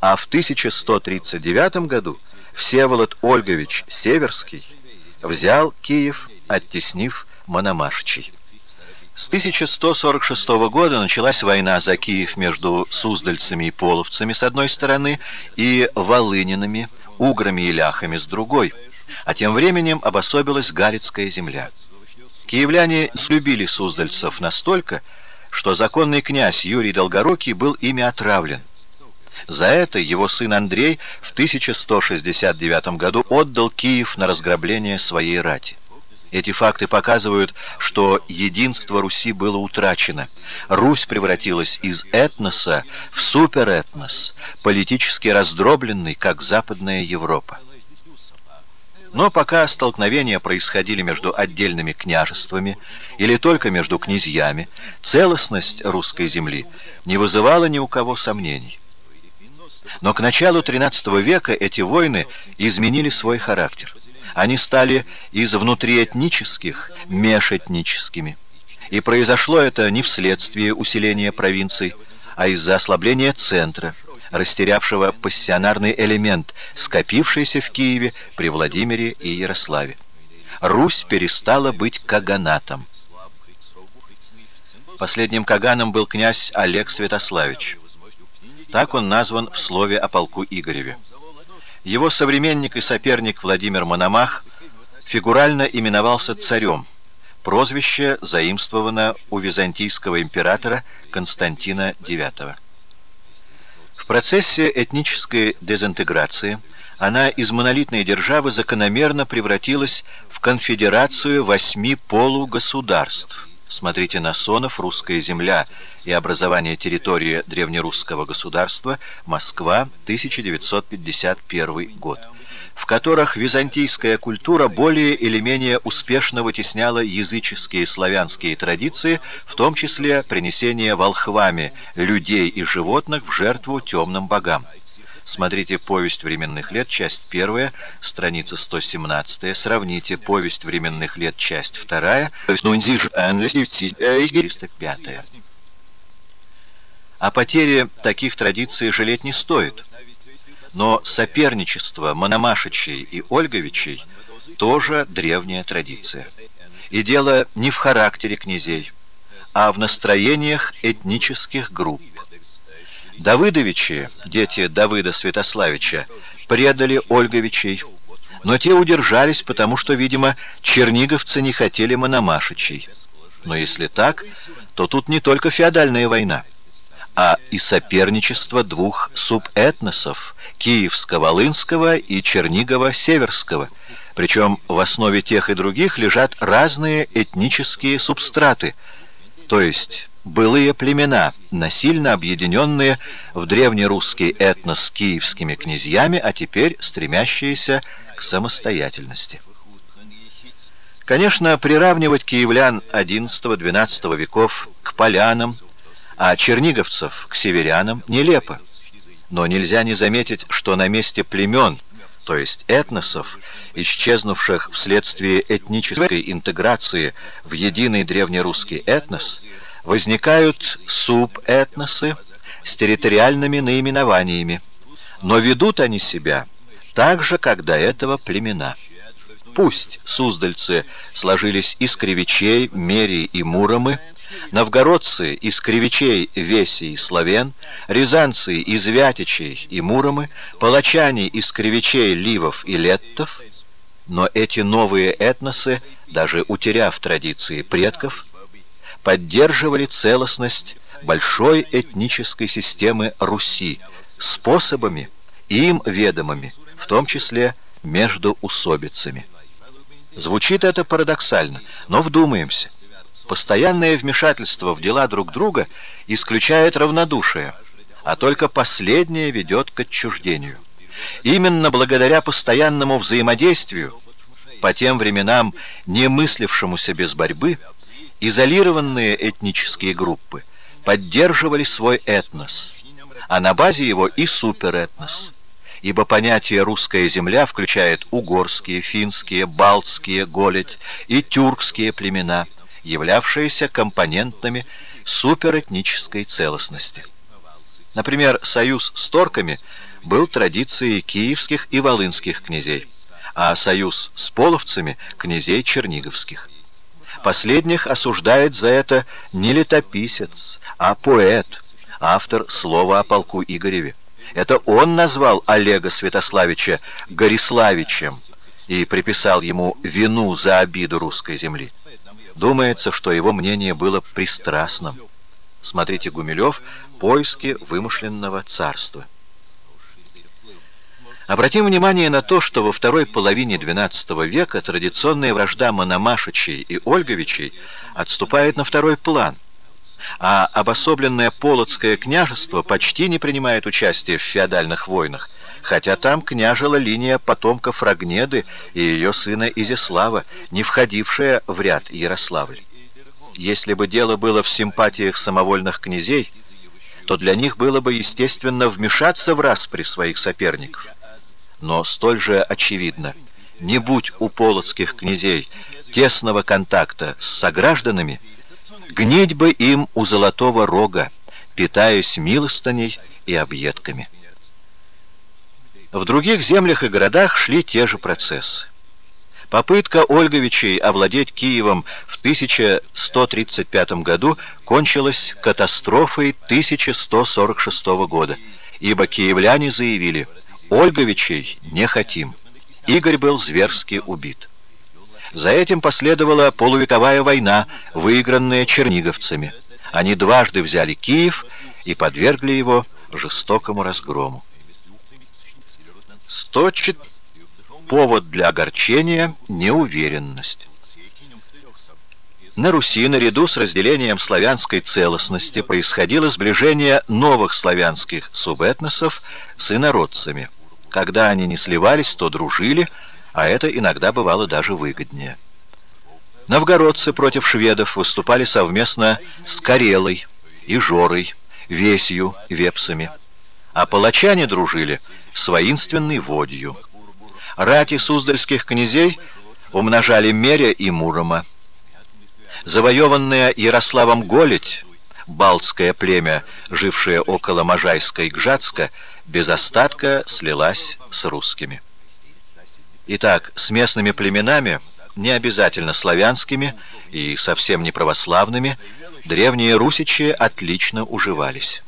а в 1139 году Всеволод Ольгович Северский взял Киев, оттеснив Мономашичей. С 1146 года началась война за Киев между суздальцами и половцами с одной стороны и волынинами, уграми и ляхами с другой, а тем временем обособилась Галицкая земля. Киевляне слюбили суздальцев настолько, что законный князь Юрий Долгорукий был ими отравлен. За это его сын Андрей в 1169 году отдал Киев на разграбление своей рати. Эти факты показывают, что единство Руси было утрачено. Русь превратилась из этноса в суперэтнос, политически раздробленный, как Западная Европа. Но пока столкновения происходили между отдельными княжествами или только между князьями, целостность русской земли не вызывала ни у кого сомнений. Но к началу XIII века эти войны изменили свой характер. Они стали из внутриэтнических межэтническими. И произошло это не вследствие усиления провинций, а из-за ослабления центра – растерявшего пассионарный элемент, скопившийся в Киеве при Владимире и Ярославе. Русь перестала быть каганатом. Последним каганом был князь Олег Святославич. Так он назван в слове о полку Игореве. Его современник и соперник Владимир Мономах фигурально именовался царем. Прозвище заимствовано у византийского императора Константина IX процессе этнической дезинтеграции она из монолитной державы закономерно превратилась в конфедерацию восьми полугосударств. Смотрите Насонов, «Русская земля» и образование территории древнерусского государства, Москва, 1951 год в которых византийская культура более или менее успешно вытесняла языческие славянские традиции, в том числе принесение волхвами людей и животных в жертву темным богам. Смотрите «Повесть временных лет», часть 1, страница 117. Сравните «Повесть временных лет», часть 2, 305. О потере таких традиций жалеть не стоит – но соперничество Мономашичей и Ольговичей тоже древняя традиция. И дело не в характере князей, а в настроениях этнических групп. Давыдовичи, дети Давыда Святославича, предали Ольговичей, но те удержались, потому что, видимо, черниговцы не хотели Мономашичей. Но если так, то тут не только феодальная война а и соперничество двух субэтносов – Киевско-Волынского и Чернигово-Северского. Причем в основе тех и других лежат разные этнические субстраты, то есть былые племена, насильно объединенные в древнерусский этнос киевскими князьями, а теперь стремящиеся к самостоятельности. Конечно, приравнивать киевлян XI-XII веков к полянам, а черниговцев к северянам нелепо. Но нельзя не заметить, что на месте племен, то есть этносов, исчезнувших вследствие этнической интеграции в единый древнерусский этнос, возникают субэтносы с территориальными наименованиями, но ведут они себя так же, как до этого племена. Пусть суздальцы сложились из кривичей, мерий и муромы, Новгородцы из Кривичей, Весей, Славен, Рязанцы из Вятичей и Муромы, Палачане из Кривичей, Ливов и Леттов. Но эти новые этносы, даже утеряв традиции предков, поддерживали целостность большой этнической системы Руси способами, им ведомыми, в том числе между усобицами. Звучит это парадоксально, но вдумаемся. Постоянное вмешательство в дела друг друга исключает равнодушие, а только последнее ведет к отчуждению. Именно благодаря постоянному взаимодействию, по тем временам не мыслившемуся без борьбы, изолированные этнические группы поддерживали свой этнос, а на базе его и суперэтнос ибо понятие «русская земля» включает угорские, финские, балтские, голедь и тюркские племена – являвшиеся компонентами суперэтнической целостности. Например, союз с торками был традицией киевских и волынских князей, а союз с половцами — князей черниговских. Последних осуждает за это не летописец, а поэт, автор слова о полку Игореве. Это он назвал Олега Святославича Гориславичем и приписал ему вину за обиду русской земли. Думается, что его мнение было пристрастным. Смотрите Гумилев «Поиски вымышленного царства». Обратим внимание на то, что во второй половине XII века традиционная вражда Мономашичей и Ольговичей отступает на второй план, а обособленное Полоцкое княжество почти не принимает участия в феодальных войнах, хотя там княжила линия потомков Рогнеды и ее сына Изяслава, не входившая в ряд Ярославль. Если бы дело было в симпатиях самовольных князей, то для них было бы естественно вмешаться в распри своих соперников но столь же очевидно, не будь у полоцких князей тесного контакта с согражданами, гнить бы им у золотого рога, питаясь милостыней и объедками. В других землях и городах шли те же процессы. Попытка Ольговичей овладеть Киевом в 1135 году кончилась катастрофой 1146 года, ибо киевляне заявили – Ольговичей не хотим. Игорь был зверски убит. За этим последовала полувековая война, выигранная черниговцами. Они дважды взяли Киев и подвергли его жестокому разгрому. 104. Повод для огорчения – неуверенность. На Руси, наряду с разделением славянской целостности, происходило сближение новых славянских субэтносов с инородцами – когда они не сливались, то дружили, а это иногда бывало даже выгоднее. Новгородцы против шведов выступали совместно с Карелой и Жорой, Весью, Вепсами, а палачане дружили с воинственной Водью. Рати суздальских князей умножали Меря и Мурома. Завоеванная Ярославом Голедь, балтское племя, жившее около Можайска и Гжатска, без остатка слилась с русскими. Итак, с местными племенами, не обязательно славянскими и совсем не православными, древние русичи отлично уживались.